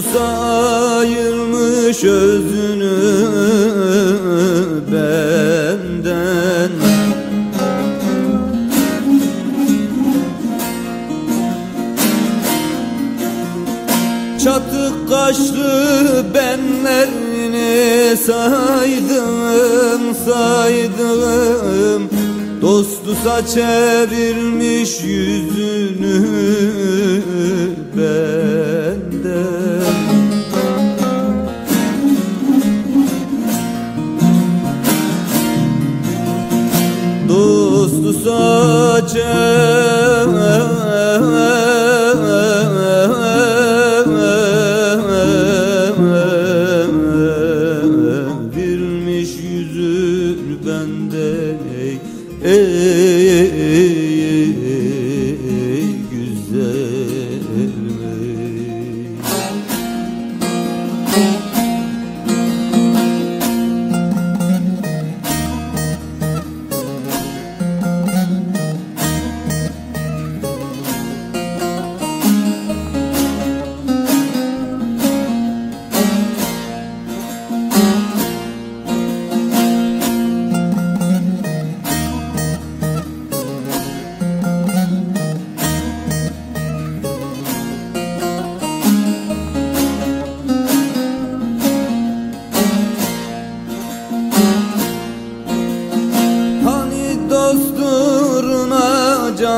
Dostu sayırmış özünü benden. Çatık kaşlı benlerini saydım saydım. Dostu çevirmiş yüzünü benden Acem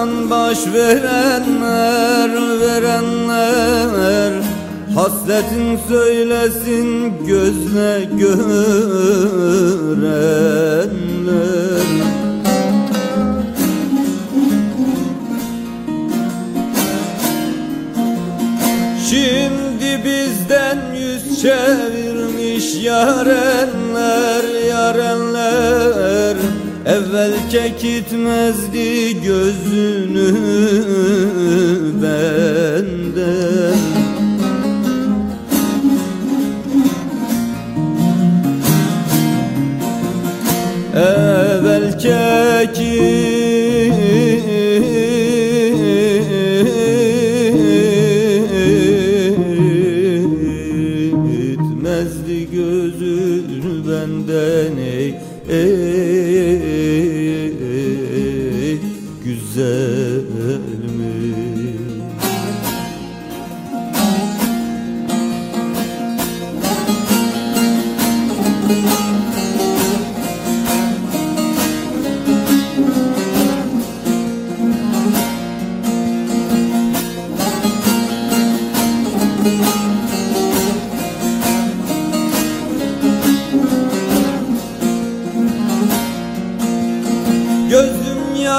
can baş verenler verenler. Hasretin söylesin gözle görenler. Şimdi bizden yüz çevirmiş yarenler yarenler Evvel kekitmezdi gözünü benden. Evvel Gitmezdi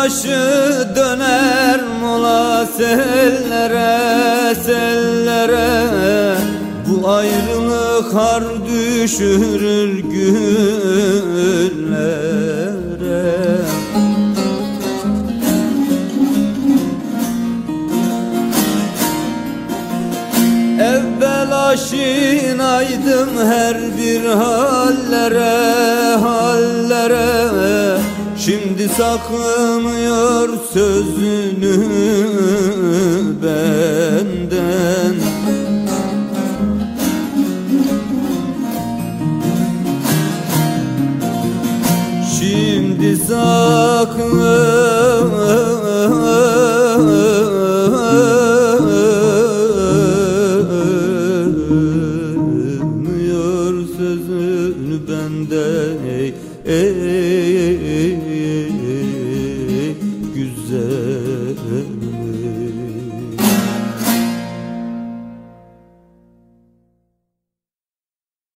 Yaşı döner mola sellere sellere. Bu ayrılık har düşürür güllere. Evvel aşinaydım her bir hallere hallere. Şimdi saklamıyor sözünü Şimdi